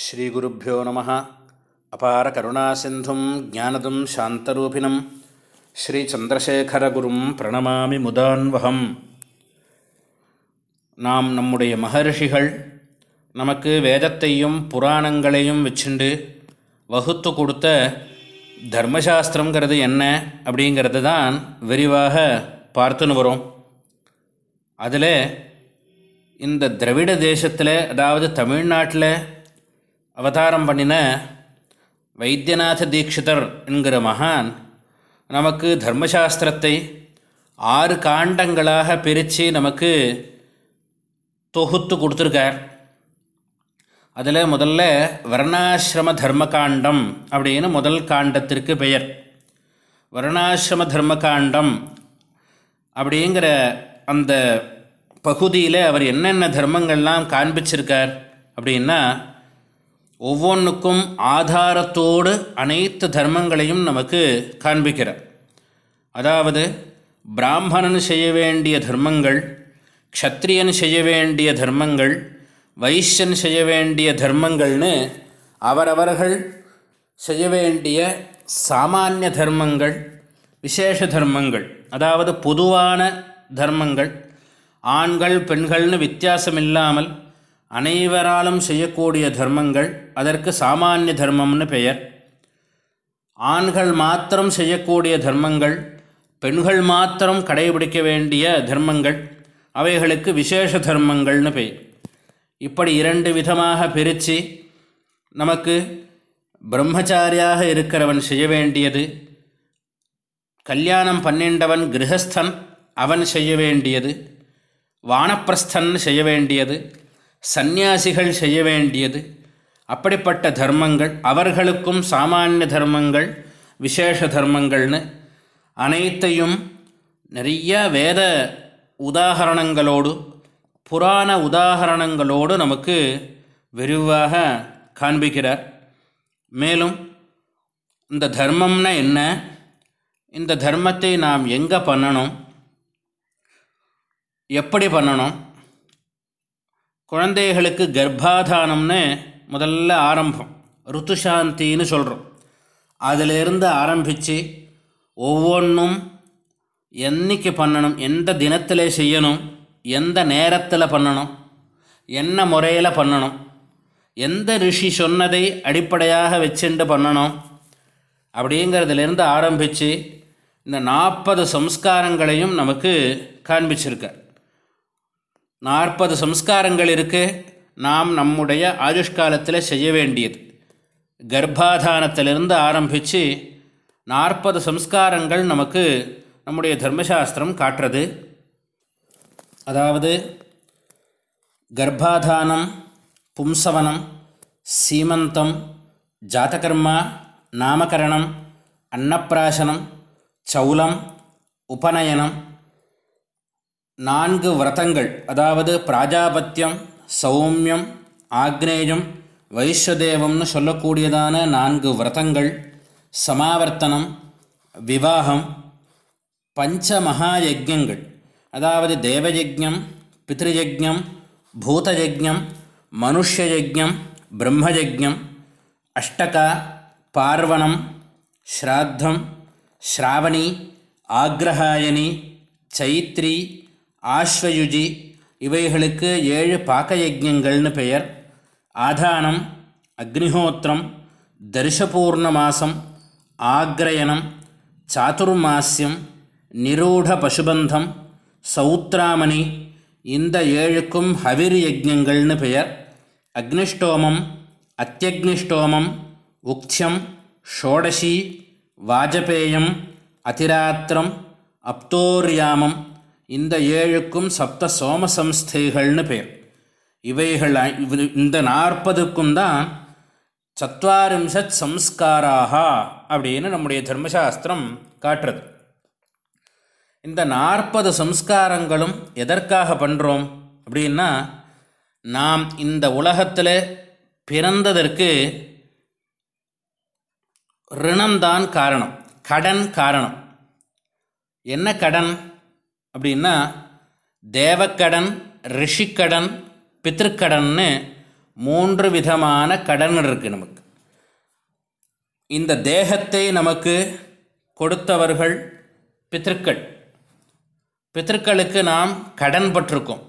ஸ்ரீகுருப்போ நம. அபார கருணாசிந்தும் ஜானதும் சாந்தரூபிணம். ஸ்ரீச்சந்திரசேகரகுரும் பிரணமாமி முதான்வகம். நாம் நம்முடைய மகர்ஷிகள் நமக்கு வேதத்தையும் புராணங்களையும் வச்சுண்டு வகுத்து கொடுத்த தர்மசாஸ்திரங்கிறது என்ன அப்படிங்கிறது தான் விரிவாக பார்த்துன்னு வரும். அதில் இந்த திரவிட தேசத்தில் அதாவது தமிழ்நாட்டில் அவதாரம் பண்ணின வைத்தியநாத தீட்சிதர் என்கிற மகான் நமக்கு தர்மசாஸ்திரத்தை ஆறு காண்டங்களாக பிரித்து நமக்கு தொகுத்து கொடுத்துருக்கார். அதில் முதல்ல வர்ணாசிரம தர்மகாண்டம் அப்படின்னு முதல் காண்டத்திற்கு பெயர். வர்ணாசிரம தர்மகாண்டம் அப்படிங்கிற அந்த பகுதியில் அவர் என்னென்ன தர்மங்கள்லாம் காண்பிச்சிருக்கார் அப்படின்னா ஒவ்வொன்றுக்கும் ஆதாரத்தோடு அனைத்து தர்மங்களையும் நமக்கு காண்பிக்கிறார். அதாவது பிராமணன் செய்ய வேண்டிய தர்மங்கள் க்ஷத்ரியன் செய்ய வேண்டிய தர்மங்கள் வைஷ்யன் செய்ய வேண்டிய தர்மங்கள்னு அவரவர்கள் செய்ய வேண்டிய சாமானிய தர்மங்கள் விசேஷ தர்மங்கள் அதாவது பொதுவான தர்மங்கள் ஆண்கள் பெண்கள்னு வித்தியாசம் இல்லாமல் அனைவராலும் செய்யக்கூடிய தர்மங்கள் அதற்கு சாமானிய தர்மம்னு பெயர். ஆண்கள் மாத்திரம் செய்யக்கூடிய தர்மங்கள் பெண்கள் மாத்திரம் கடைபிடிக்க வேண்டிய தர்மங்கள் அவைகளுக்கு விசேஷ தர்மங்கள்னு பெயர். இப்படி இரண்டு விதமாக பிரித்து நமக்கு பிரம்மச்சாரியாக இருக்கிறவன் செய்ய வேண்டியது கல்யாணம் பன்னெண்டவன் கிரகஸ்தன் அவன் செய்ய வேண்டியது வானப்பிரஸ்தன் செய்ய வேண்டியது சந்நியாசிகள் செய்ய வேண்டியது. அப்படிப்பட்ட தர்மங்கள் அவர்களுக்கும் சாமானிய தர்மங்கள் விசேஷ தர்மங்கள்னு அனைத்தையும் நிறைய வேத உதாகரணங்களோடு புராண உதாகரணங்களோடு நமக்கு விரிவாக காண்பிக்கிறார். மேலும் இந்த தர்மம்னா என்ன? இந்த தர்மத்தை நாம் எங்கே பண்ணணும்? எப்படி பண்ணணும்? குழந்தைகளுக்கு கர்ப்பாதானம்னு முதல்ல ஆரம்பம். ருத்துசாந்தின்னு சொல்கிறோம் அதிலிருந்து ஆரம்பித்து ஒவ்வொன்றும் என்னைக்கு பண்ணணும் எந்த தினத்தில் செய்யணும் எந்த நேரத்தில் பண்ணணும் என்ன முறையில் பண்ணணும் எந்த ரிஷி சொன்னதை அடிப்படையாக வச்சுட்டு பண்ணணும் அப்படிங்கிறதுலேருந்து ஆரம்பித்து இந்த நாற்பது சம்ஸ்காரங்களையும் நமக்கு காண்பிச்சிருக்கார். நாற்பது சம்ஸ்காரங்கள் இருக்குது நாம் நம்முடைய ஆயுஷ்காலத்தில் செய்ய வேண்டியது. கர்ப்பாதானத்திலிருந்து ஆரம்பித்து நாற்பது சம்ஸ்காரங்கள் நமக்கு நம்முடைய தர்மசாஸ்திரம் காட்டுறது. அதாவது கர்ப்பாதானம் பும்சவனம் சீமந்தம் ஜாதகர்மா நாமகரணம் அன்னப்பிராசனம் சௌலம் உபநயனம் நான்கு விரதங்கள் அதாவது பிராஜாபத்தியம் சௌமியம் ஆக்னேயம் வைஸ்வதேவம்னு சொல்லக்கூடியதான நான்கு விரதங்கள் சமாவர்த்தனம் விவாகம் பஞ்ச மகாயஜங்கள் அதாவது தேவயஜம் பித்ருயஜம் பூதயஜம் மனுஷயஜம் பிரம்மயஜம் அஷ்டகா பார்வணம் ஸ்ராத்தம் ஸ்ராவணி ஆக்ரஹாயணி சைத்ரி ஆஸ்வயுஜி இவைகளுக்கு ஏழு பாக்கயஜங்கள்னு பெயர். ஆதானம் அக்னிஹோத்திரம் தரிசபூர்ண மாசம் ஆக்ரயணம் சாதுர்மாசியம் நிரூட பசுபந்தம் சௌத்ராமணி இந்த ஏழுக்கும் ஹவிர் யஜ்யங்கள்னு பெயர். அக்னிஷ்டோமம் அத்தியக்னிஷ்டோமம் உக்ஷம் ஷோடசி வாஜபேயம் அதிராத்திரம் அப்தோர்யாமம் இந்த ஏழுக்கும் சப்த சோமசம்ஸ்தைகள்னு பேர். இவைகள் இந்த நாற்பதுக்கும் தான் சத்வாரிம்சத் சம்ஸ்காராக அப்படின்னு நம்முடைய தர்மசாஸ்திரம் காட்டுறது. இந்த நாற்பது சம்ஸ்காரங்களும் எதற்காக பண்ணுறோம் அப்படின்னா நாம் இந்த உலகத்தில் பிறந்ததற்கு ரிணம்தான் காரணம் கடன் காரணம். என்ன கடன்? அப்படின்னா தேவக்கடன் ரிஷிக்கடன் பித்திருக்கடன்னு மூன்று விதமான கடன் இருக்குது நமக்கு. இந்த தேகத்தை நமக்கு கொடுத்தவர்கள் பித்திருக்கள். பித்திருக்களுக்கு நாம் கடன் பட்டிருக்கோம்.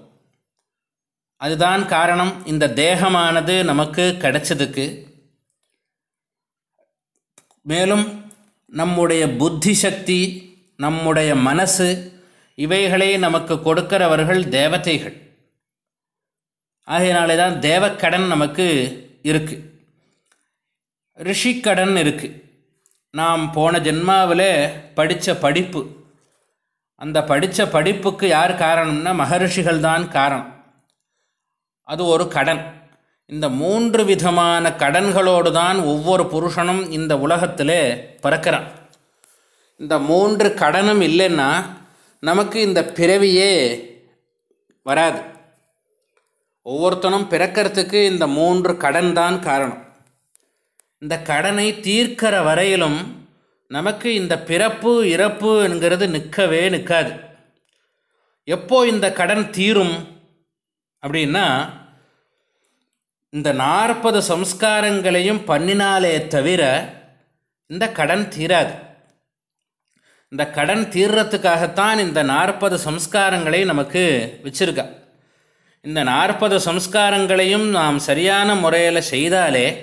அதுதான் காரணம். இந்த தேகமானது நமக்கு கிடைச்சதுக்கு. மேலும் நம்முடைய புத்தி சக்தி நம்முடைய மனசு இவைகளை நமக்கு கொடுக்கிறவர்கள் தேவதைகள். ஆகையினாலே தான் தேவக்கடன் நமக்கு இருக்குது ரிஷிக்கடன் இருக்குது நாம் போன ஜென்மாவில் படித்த படிப்பு. அந்த படித்த படிப்புக்கு யார் காரணம்னா மகரிஷிகள் தான் காரணம். அது ஒரு கடன். இந்த மூன்று விதமான கடன்களோடு தான் ஒவ்வொரு புருஷனும் இந்த உலகத்தில் பிறக்கிறான். இந்த மூன்று கடனும் இல்லைன்னா நமக்கு இந்த பிறவியே வராது. ஒவ்வொருத்தனும் பிறக்கிறதுக்கு இந்த மூன்று கடன் தான் காரணம். இந்த கடனை தீர்க்கிற வரையிலும் நமக்கு இந்த பிறப்பு இறப்பு என்கிறது நிற்கவே நிற்காது. எப்போ இந்த கடன் தீரும் அப்படின்னா இந்த நாற்பது சம்ஸ்காரங்களையும் பண்ணினாலே தவிர இந்த கடன் தீராது. இந்த கடன் தீர்றத்துக்காகத்தான் இந்த நாற்பது சம்ஸ்காரங்களை நமக்கு வச்சிருக்கா. இந்த நாற்பது சம்ஸ்காரங்களையும் நாம் சரியான முறையில் செய்தாலே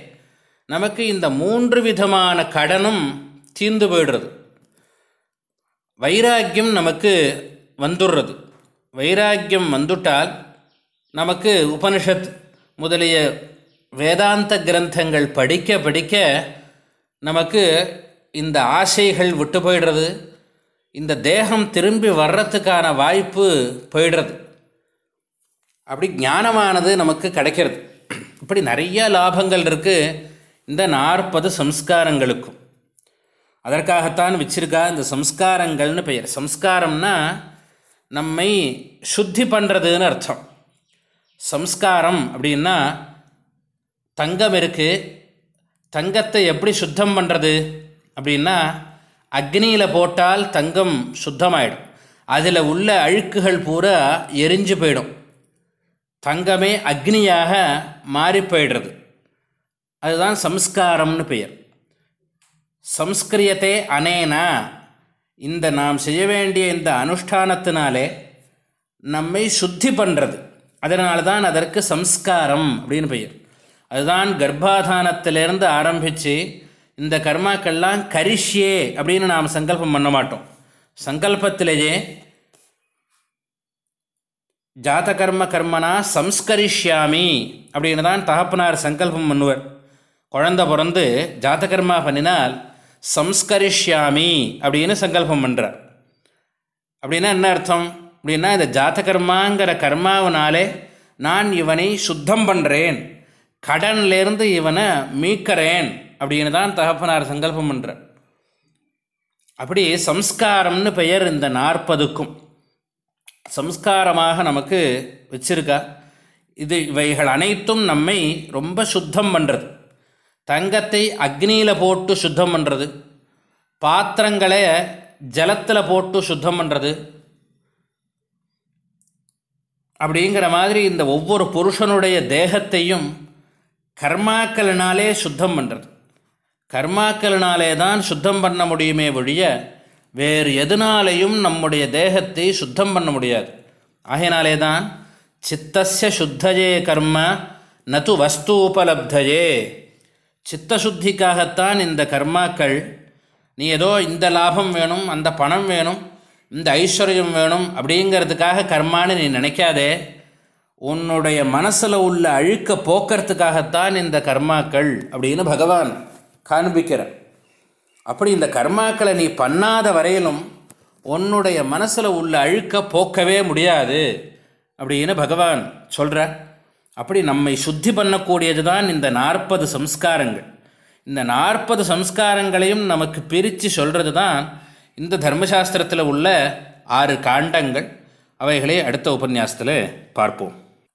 நமக்கு இந்த மூன்று விதமான கடனும் தீர்ந்து போயிடுறது. வைராக்கியம் நமக்கு வந்துடுறது. வைராக்கியம் வந்துட்டால் நமக்கு உபனிஷத் முதலிய வேதாந்த கிரந்தங்கள் படிக்க படிக்க நமக்கு இந்த ஆசைகள் விட்டு போயிடுறது. இந்த தேகம் திரும்பி வர்றதுக்கான வாய்ப்பு போயிடுறது. அப்படி ஞானமானது நமக்கு கிடைக்கிறது. இப்படி நிறைய லாபங்கள் இருக்குது இந்த நாற்பது சம்ஸ்காரங்களுக்கும். அதற்காகத்தான் வச்சிருக்கா இந்த சம்ஸ்காரங்கள்னு பெயர். சம்ஸ்காரம்னா நம்மை சுத்தி பண்ணுறதுன்னு அர்த்தம். சம்ஸ்காரம் அப்படின்னா தங்கம் இருக்குது தங்கத்தை எப்படி சுத்தம் பண்ணுறது அப்படின்னா அக்னியில் போட்டால் தங்கம் சுத்தமாயிடும். அதில் உள்ள அழுக்குகள் பூரா எரிஞ்சு போயிடும். தங்கமே அக்னியாக மாறி போயிடுறது. அதுதான் சம்ஸ்காரம்னு பெயர். சம்ஸ்கிரியத்தை அனேனா. இந்த நாம் செய்ய வேண்டிய இந்த அனுஷ்டானத்தினாலே நம்மை சுத்தி பண்ணுறது அதனால தான் அதற்கு சம்ஸ்காரம் அப்படின்னு பெயர். அதுதான் கர்ப்பாதானத்திலேருந்து ஆரம்பித்து இந்த கர்மாக்கள்லாம் கரிஷ்யே அப்படின்னு நாம் சங்கல்பம் பண்ண மாட்டோம். சங்கல்பத்திலேயே ஜாத கர்ம கர்மனா சம்ஸ்கரிஷ்யாமி அப்படின்னு தான் தகப்பனார் சங்கல்பம் பண்ணுவார். குழந்த பிறந்து ஜாத கர்மா பண்ணினால் சம்ஸ்கரிஷ்யாமி அப்படின்னு சங்கல்பம் பண்ணுறார் அப்படின்னா என்ன அர்த்தம்? அப்படின்னா இந்த ஜாத கர்மாங்கிற கர்மாவினாலே நான் இவனை சுத்தம் பண்ணுறேன் கடன்லேருந்து இவனை மீட்கிறேன். அப்படின்னு தான் தகப்பனார் சங்கல்பம் பண்ணுறார் அப்படி சம்ஸ்காரம்னு பெயர் இந்த நாற்பதுக்கும். சம்ஸ்காரமாக நமக்கு வச்சிருக்கா. இது இவைகள் அனைத்தும் நம்மை ரொம்ப சுத்தம் பண்ணுறது தங்கத்தை அக்னியில் போட்டு சுத்தம் பண்ணுறது பாத்திரங்களை ஜலத்தில் போட்டு சுத்தம் பண்ணுறது அப்படிங்கிற மாதிரி இந்த ஒவ்வொரு புருஷனுடைய தேகத்தையும் கர்மாக்களினாலே சுத்தம் பண்ணுறது கர்மாக்களினாலே தான் சுத்தம் பண்ண முடியுமே ஒழிய வேறு எதுனாலேயும் நம்முடைய தேகத்தை சுத்தம் பண்ண முடியாது. ஆகையினாலே தான் சித்தசிய சுத்தஜே கர்ம நது வஸ்து உபலப்தஜே சித்தசுத்திக்காகத்தான் இந்த கர்மாக்கள் நீ ஏதோ இந்த லாபம் வேணும் அந்த பணம் வேணும் இந்த ஐஸ்வர்யம் வேணும் அப்படிங்கிறதுக்காக கர்மான்னு நீ நினைக்காதே. உன்னுடைய மனசில் உள்ள அழுக்க போக்கிறதுக்காகத்தான் இந்த கர்மாக்கள் அப்படின்னு பகவான் காண்பிக்கிறேன் அப்படி இந்த கர்மாக்களை நீ பண்ணாத வரையிலும் உன்னுடைய மனசில் உள்ள அழுக்க போக்கவே முடியாது அப்படின்னு பகவான் சொல்கிற அப்படி நம்மை சுத்தி பண்ணக்கூடியது தான் இந்த நாற்பது சம்ஸ்காரங்கள். இந்த நாற்பது சம்ஸ்காரங்களையும் நமக்கு பிரித்து சொல்கிறது தான் இந்த தர்மசாஸ்திரத்தில் உள்ள ஆறு காண்டங்கள். அவைகளை அடுத்த உபன்யாசத்தில் பார்ப்போம்.